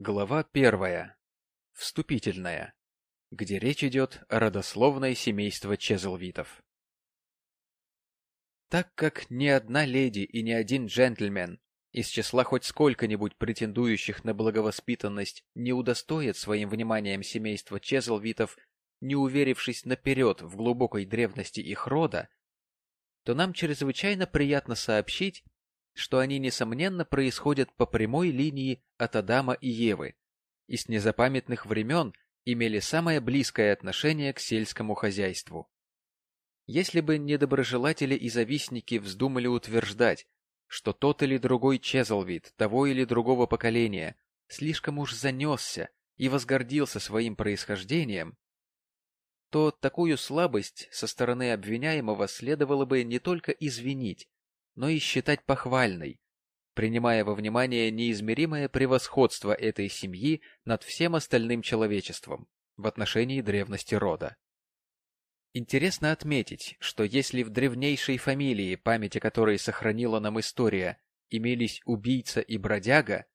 Глава первая. Вступительная. Где речь идет о родословной семейства Чезлвитов. Так как ни одна леди и ни один джентльмен из числа хоть сколько-нибудь претендующих на благовоспитанность не удостоит своим вниманием семейства Чезлвитов, не уверившись наперед в глубокой древности их рода, то нам чрезвычайно приятно сообщить, что они, несомненно, происходят по прямой линии от Адама и Евы, и с незапамятных времен имели самое близкое отношение к сельскому хозяйству. Если бы недоброжелатели и завистники вздумали утверждать, что тот или другой Чезлвид того или другого поколения слишком уж занесся и возгордился своим происхождением, то такую слабость со стороны обвиняемого следовало бы не только извинить, но и считать похвальной, принимая во внимание неизмеримое превосходство этой семьи над всем остальным человечеством в отношении древности рода. Интересно отметить, что если в древнейшей фамилии, памяти которой сохранила нам история, имелись убийца и бродяга,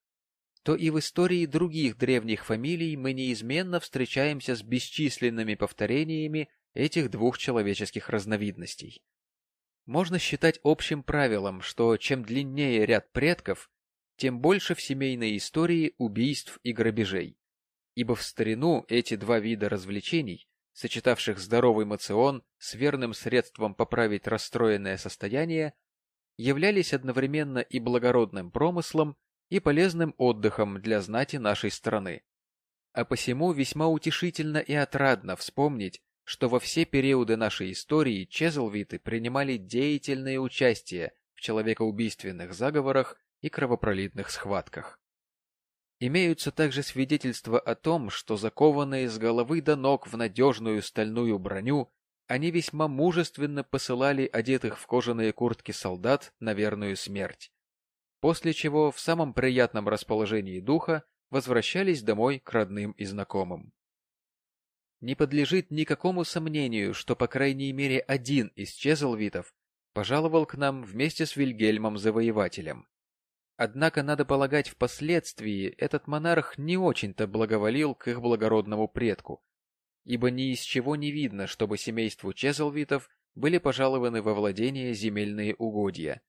то и в истории других древних фамилий мы неизменно встречаемся с бесчисленными повторениями этих двух человеческих разновидностей. Можно считать общим правилом, что чем длиннее ряд предков, тем больше в семейной истории убийств и грабежей. Ибо в старину эти два вида развлечений, сочетавших здоровый мацион с верным средством поправить расстроенное состояние, являлись одновременно и благородным промыслом, и полезным отдыхом для знати нашей страны. А посему весьма утешительно и отрадно вспомнить, что во все периоды нашей истории Чезлвиты принимали деятельное участие в человекоубийственных заговорах и кровопролитных схватках. Имеются также свидетельства о том, что закованные с головы до ног в надежную стальную броню, они весьма мужественно посылали одетых в кожаные куртки солдат на верную смерть, после чего в самом приятном расположении духа возвращались домой к родным и знакомым. Не подлежит никакому сомнению, что по крайней мере один из Чезлвитов пожаловал к нам вместе с Вильгельмом Завоевателем. Однако, надо полагать, впоследствии этот монарх не очень-то благоволил к их благородному предку, ибо ни из чего не видно, чтобы семейству Чезлвитов были пожалованы во владение земельные угодья.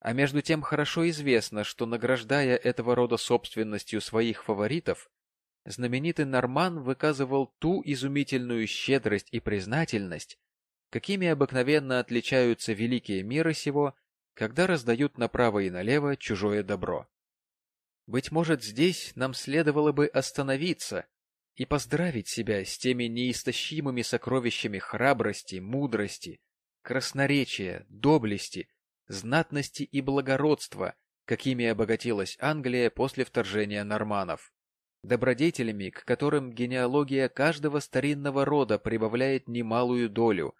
А между тем хорошо известно, что, награждая этого рода собственностью своих фаворитов, знаменитый Норман выказывал ту изумительную щедрость и признательность, какими обыкновенно отличаются великие миры сего, когда раздают направо и налево чужое добро. Быть может, здесь нам следовало бы остановиться и поздравить себя с теми неистощимыми сокровищами храбрости, мудрости, красноречия, доблести, знатности и благородства, какими обогатилась Англия после вторжения норманов добродетелями, к которым генеалогия каждого старинного рода прибавляет немалую долю,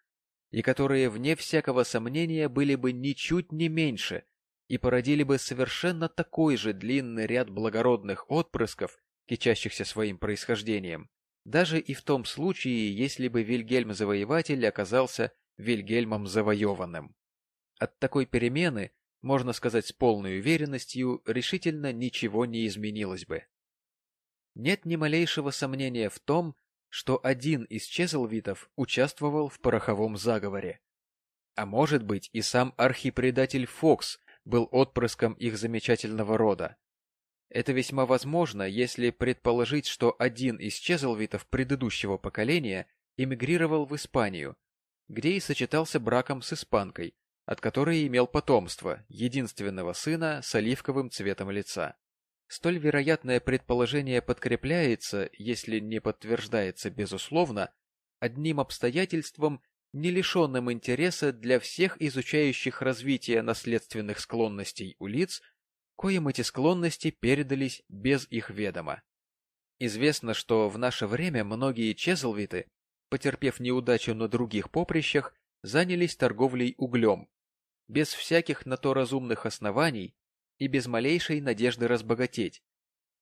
и которые, вне всякого сомнения, были бы ничуть не меньше и породили бы совершенно такой же длинный ряд благородных отпрысков, кичащихся своим происхождением, даже и в том случае, если бы Вильгельм Завоеватель оказался Вильгельмом Завоеванным. От такой перемены, можно сказать с полной уверенностью, решительно ничего не изменилось бы. Нет ни малейшего сомнения в том, что один из Чезлвитов участвовал в пороховом заговоре. А может быть и сам архипредатель Фокс был отпрыском их замечательного рода. Это весьма возможно, если предположить, что один из Чезлвитов предыдущего поколения эмигрировал в Испанию, где и сочетался браком с испанкой, от которой имел потомство, единственного сына с оливковым цветом лица. Столь вероятное предположение подкрепляется, если не подтверждается безусловно, одним обстоятельством, не лишенным интереса для всех изучающих развитие наследственных склонностей у лиц, коим эти склонности передались без их ведома. Известно, что в наше время многие чезлвиты, потерпев неудачу на других поприщах, занялись торговлей углем, без всяких на то разумных оснований и без малейшей надежды разбогатеть,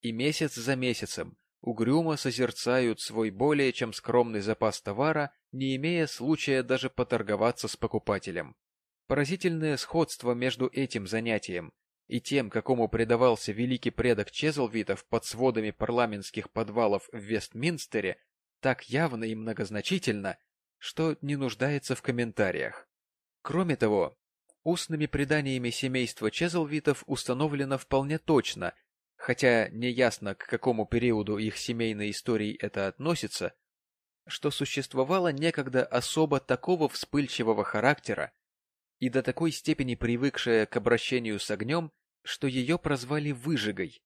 и месяц за месяцем угрюмо созерцают свой более чем скромный запас товара, не имея случая даже поторговаться с покупателем. Поразительное сходство между этим занятием и тем, какому предавался великий предок Чезлвитов под сводами парламентских подвалов в Вестминстере, так явно и многозначительно, что не нуждается в комментариях. Кроме того, устными преданиями семейства Чезлвитов установлено вполне точно, хотя неясно, к какому периоду их семейной истории это относится, что существовало некогда особо такого вспыльчивого характера и до такой степени привыкшая к обращению с огнем, что ее прозвали «выжигой».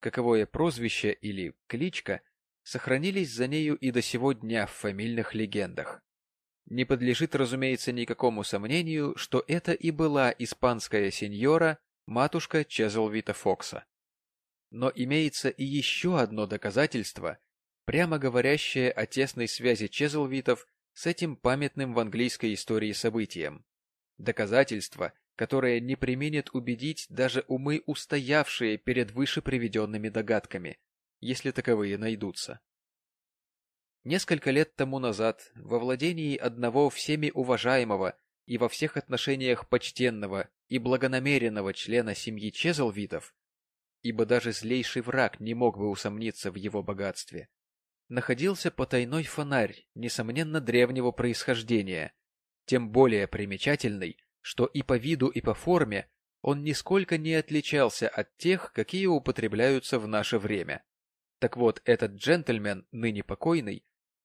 Каковое прозвище или кличка сохранились за нею и до сего дня в фамильных легендах. Не подлежит, разумеется, никакому сомнению, что это и была испанская сеньора, матушка Чезлвита Фокса. Но имеется и еще одно доказательство, прямо говорящее о тесной связи Чезлвитов с этим памятным в английской истории событием. Доказательство, которое не применит убедить даже умы, устоявшие перед выше приведенными догадками, если таковые найдутся. Несколько лет тому назад во владении одного всеми уважаемого и во всех отношениях почтенного и благонамеренного члена семьи Чезлвитов, ибо даже злейший враг не мог бы усомниться в его богатстве, находился потайной фонарь, несомненно древнего происхождения, тем более примечательный, что и по виду, и по форме он нисколько не отличался от тех, какие употребляются в наше время. Так вот, этот джентльмен, ныне покойный,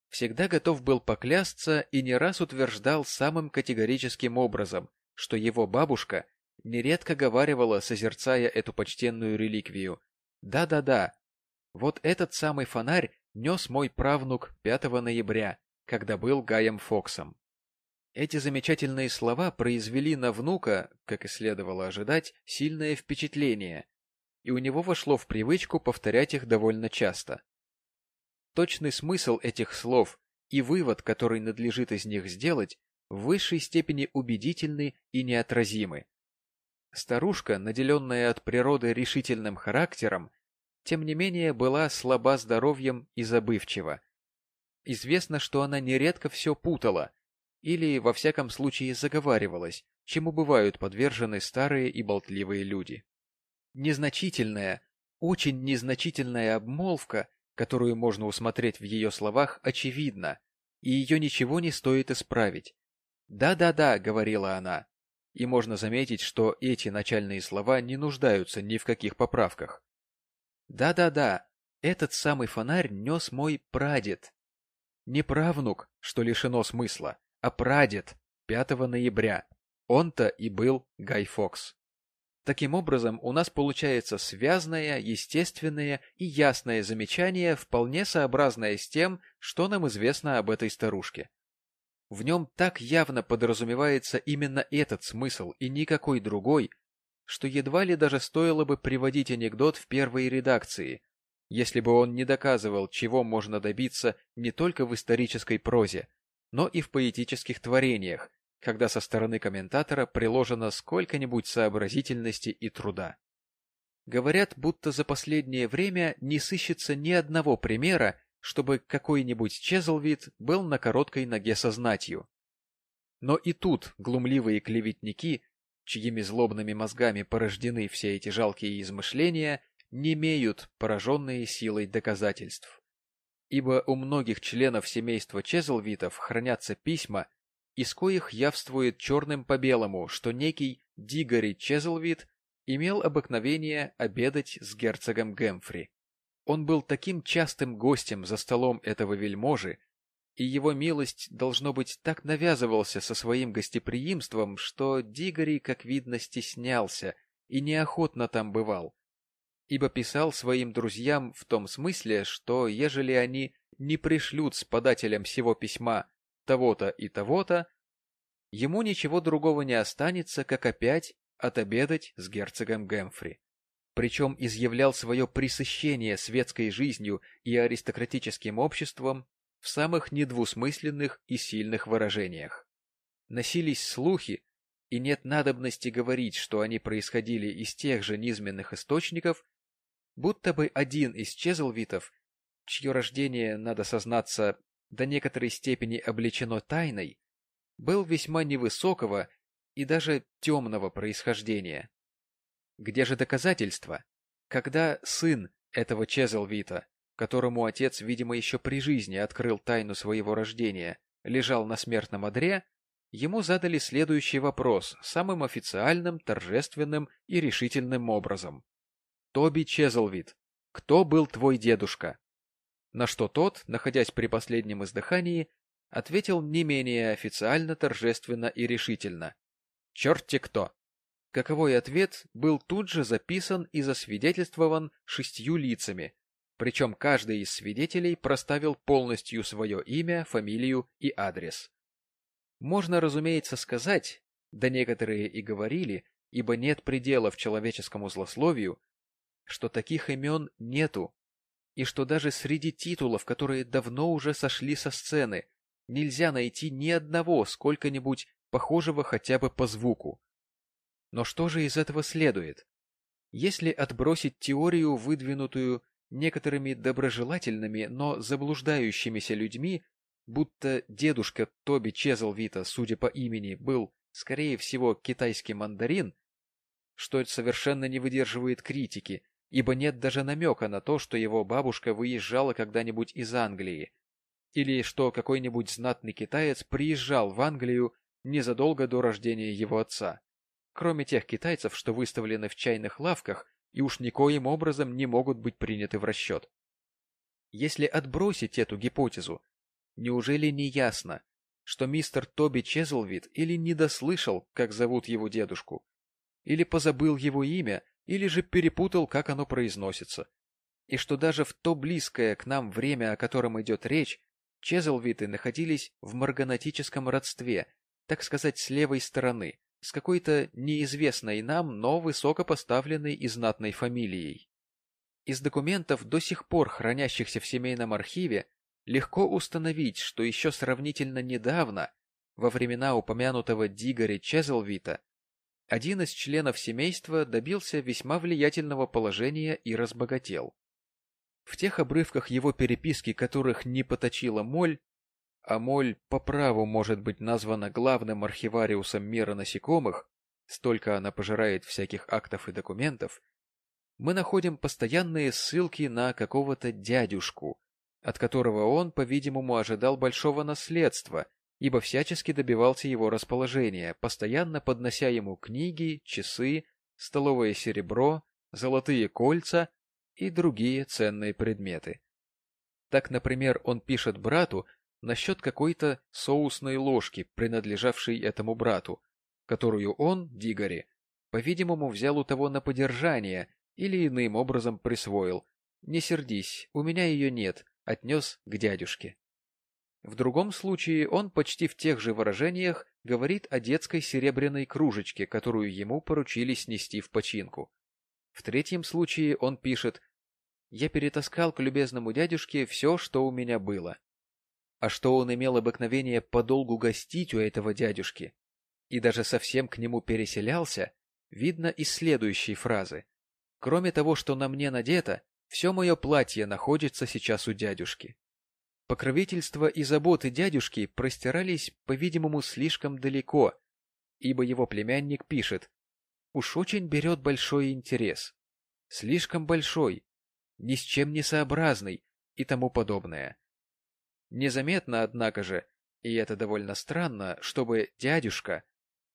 всегда готов был поклясться и не раз утверждал самым категорическим образом, что его бабушка нередко говаривала, созерцая эту почтенную реликвию. «Да-да-да, вот этот самый фонарь нес мой правнук 5 ноября, когда был Гаем Фоксом. Эти замечательные слова произвели на внука, как и следовало ожидать, сильное впечатление, и у него вошло в привычку повторять их довольно часто. Точный смысл этих слов и вывод, который надлежит из них сделать, в высшей степени убедительны и неотразимы. Старушка, наделенная от природы решительным характером, тем не менее была слаба здоровьем и забывчива. Известно, что она нередко все путала, или, во всяком случае, заговаривалась, чему бывают подвержены старые и болтливые люди. Незначительная, очень незначительная обмолвка, которую можно усмотреть в ее словах, очевидна, и ее ничего не стоит исправить. «Да-да-да», — говорила она, и можно заметить, что эти начальные слова не нуждаются ни в каких поправках. Да-да-да, этот самый фонарь нес мой прадед. Не правнук, что лишено смысла, а прадед 5 ноября. Он-то и был Гай Фокс. Таким образом, у нас получается связное, естественное и ясное замечание, вполне сообразное с тем, что нам известно об этой старушке. В нем так явно подразумевается именно этот смысл и никакой другой, что едва ли даже стоило бы приводить анекдот в первой редакции, если бы он не доказывал, чего можно добиться не только в исторической прозе, но и в поэтических творениях, когда со стороны комментатора приложено сколько-нибудь сообразительности и труда. Говорят, будто за последнее время не сыщется ни одного примера, чтобы какой-нибудь Чезлвид был на короткой ноге со знатью. Но и тут глумливые клеветники чьими злобными мозгами порождены все эти жалкие измышления, не имеют пораженные силой доказательств. Ибо у многих членов семейства Чезлвитов хранятся письма, из коих явствует черным по белому, что некий Дигори Чезлвит имел обыкновение обедать с герцогом Гемфри. Он был таким частым гостем за столом этого вельможи, и его милость, должно быть, так навязывался со своим гостеприимством, что Дигори, как видно, стеснялся и неохотно там бывал, ибо писал своим друзьям в том смысле, что ежели они не пришлют с подателем всего письма того-то и того-то, ему ничего другого не останется, как опять отобедать с герцогом Гэмфри. Причем изъявлял свое пресыщение светской жизнью и аристократическим обществом в самых недвусмысленных и сильных выражениях. Носились слухи, и нет надобности говорить, что они происходили из тех же низменных источников, будто бы один из Чезлвитов, чье рождение, надо сознаться, до некоторой степени облечено тайной, был весьма невысокого и даже темного происхождения. Где же доказательства? Когда сын этого Чезлвита, которому отец, видимо, еще при жизни открыл тайну своего рождения, лежал на смертном одре, ему задали следующий вопрос самым официальным, торжественным и решительным образом. «Тоби Чезлвит, кто был твой дедушка?» На что тот, находясь при последнем издыхании, ответил не менее официально, торжественно и решительно. «Черт-те кто!» Каковой ответ был тут же записан и засвидетельствован шестью лицами, причем каждый из свидетелей проставил полностью свое имя, фамилию и адрес. Можно, разумеется, сказать, да некоторые и говорили, ибо нет пределов человеческому злословию, что таких имен нету, и что даже среди титулов, которые давно уже сошли со сцены, нельзя найти ни одного сколько-нибудь похожего хотя бы по звуку. Но что же из этого следует? Если отбросить теорию, выдвинутую некоторыми доброжелательными, но заблуждающимися людьми, будто дедушка Тоби Чезлвита, судя по имени, был, скорее всего, китайский мандарин, что это совершенно не выдерживает критики, ибо нет даже намека на то, что его бабушка выезжала когда-нибудь из Англии, или что какой-нибудь знатный китаец приезжал в Англию незадолго до рождения его отца, кроме тех китайцев, что выставлены в чайных лавках и уж никоим образом не могут быть приняты в расчет. Если отбросить эту гипотезу, неужели не ясно, что мистер Тоби Чезлвид или не дослышал, как зовут его дедушку, или позабыл его имя, или же перепутал, как оно произносится, и что даже в то близкое к нам время, о котором идет речь, Чезлвиты находились в марганатическом родстве, так сказать, с левой стороны, с какой-то неизвестной нам, но высокопоставленной и знатной фамилией. Из документов, до сих пор хранящихся в семейном архиве, легко установить, что еще сравнительно недавно, во времена упомянутого Дигори Чезлвита, один из членов семейства добился весьма влиятельного положения и разбогател. В тех обрывках его переписки, которых не поточила моль, а моль по праву может быть названа главным архивариусом мира насекомых, столько она пожирает всяких актов и документов, мы находим постоянные ссылки на какого-то дядюшку, от которого он, по-видимому, ожидал большого наследства, ибо всячески добивался его расположения, постоянно поднося ему книги, часы, столовое серебро, золотые кольца и другие ценные предметы. Так, например, он пишет брату, насчет какой-то соусной ложки, принадлежавшей этому брату, которую он, Дигори, по-видимому, взял у того на подержание или иным образом присвоил. «Не сердись, у меня ее нет», отнес к дядюшке. В другом случае он почти в тех же выражениях говорит о детской серебряной кружечке, которую ему поручили снести в починку. В третьем случае он пишет «Я перетаскал к любезному дядюшке все, что у меня было а что он имел обыкновение подолгу гостить у этого дядюшки и даже совсем к нему переселялся, видно из следующей фразы. Кроме того, что на мне надето, все мое платье находится сейчас у дядюшки. Покровительство и заботы дядюшки простирались, по-видимому, слишком далеко, ибо его племянник пишет «Уж очень берет большой интерес, слишком большой, ни с чем не сообразный и тому подобное. Незаметно, однако же, и это довольно странно, чтобы дядюшка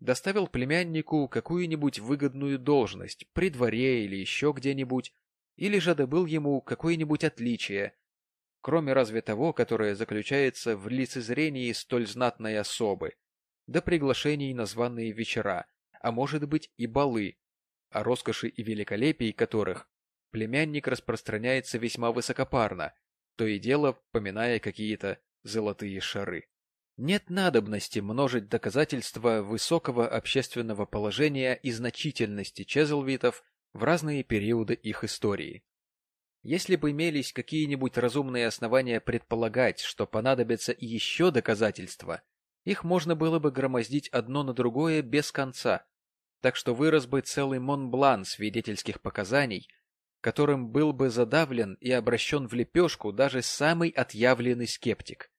доставил племяннику какую-нибудь выгодную должность при дворе или еще где-нибудь, или же добыл ему какое-нибудь отличие, кроме разве того, которое заключается в лицезрении столь знатной особы, до приглашений на званые вечера, а может быть и балы, о роскоши и великолепии которых племянник распространяется весьма высокопарно, то и дело поминая какие-то золотые шары. Нет надобности множить доказательства высокого общественного положения и значительности Чезлвитов в разные периоды их истории. Если бы имелись какие-нибудь разумные основания предполагать, что понадобятся еще доказательства, их можно было бы громоздить одно на другое без конца, так что вырос бы целый Монблан свидетельских показаний, которым был бы задавлен и обращен в лепешку даже самый отъявленный скептик.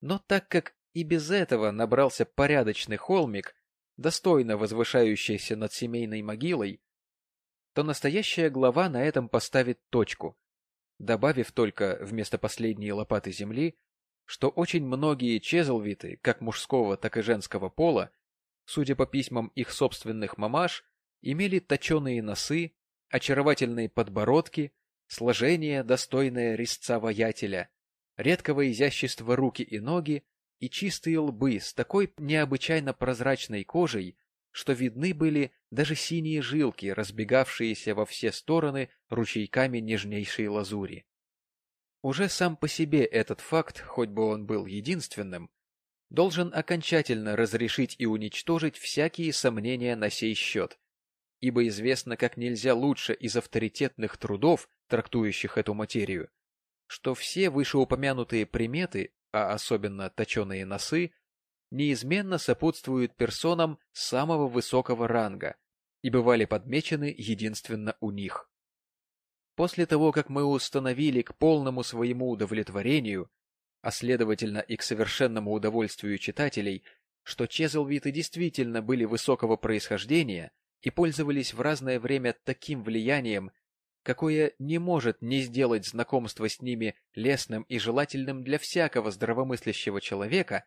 Но так как и без этого набрался порядочный холмик, достойно возвышающийся над семейной могилой, то настоящая глава на этом поставит точку, добавив только вместо последней лопаты земли, что очень многие чезлвиты, как мужского, так и женского пола, судя по письмам их собственных мамаш, имели точеные носы, очаровательные подбородки, сложение, достойное резца воятеля, редкого изящества руки и ноги и чистые лбы с такой необычайно прозрачной кожей, что видны были даже синие жилки, разбегавшиеся во все стороны ручейками нежнейшей лазури. Уже сам по себе этот факт, хоть бы он был единственным, должен окончательно разрешить и уничтожить всякие сомнения на сей счет, ибо известно как нельзя лучше из авторитетных трудов, трактующих эту материю, что все вышеупомянутые приметы, а особенно точеные носы, неизменно сопутствуют персонам самого высокого ранга и бывали подмечены единственно у них. После того, как мы установили к полному своему удовлетворению, а следовательно и к совершенному удовольствию читателей, что Чезлвиты действительно были высокого происхождения и пользовались в разное время таким влиянием, какое не может не сделать знакомство с ними лестным и желательным для всякого здравомыслящего человека,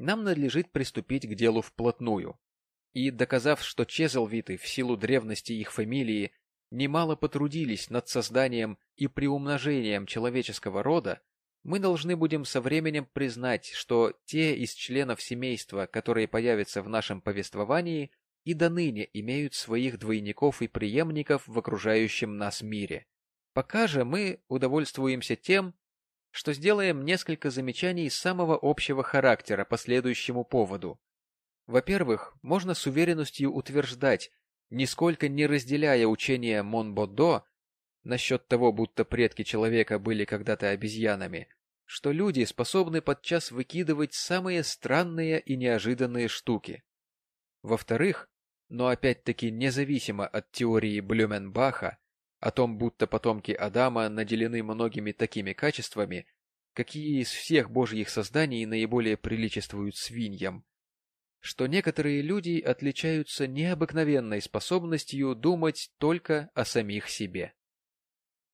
нам надлежит приступить к делу вплотную. И, доказав, что Чезлвиты в силу древности их фамилии немало потрудились над созданием и приумножением человеческого рода, мы должны будем со временем признать, что те из членов семейства, которые появятся в нашем повествовании, и до ныне имеют своих двойников и преемников в окружающем нас мире. Пока же мы удовольствуемся тем, что сделаем несколько замечаний самого общего характера по следующему поводу. Во-первых, можно с уверенностью утверждать, нисколько не разделяя учение Монбодо насчет того, будто предки человека были когда-то обезьянами, что люди способны подчас выкидывать самые странные и неожиданные штуки. Во-вторых, но опять-таки независимо от теории Блюменбаха о том, будто потомки Адама наделены многими такими качествами, какие из всех божьих созданий наиболее приличествуют свиньям, что некоторые люди отличаются необыкновенной способностью думать только о самих себе.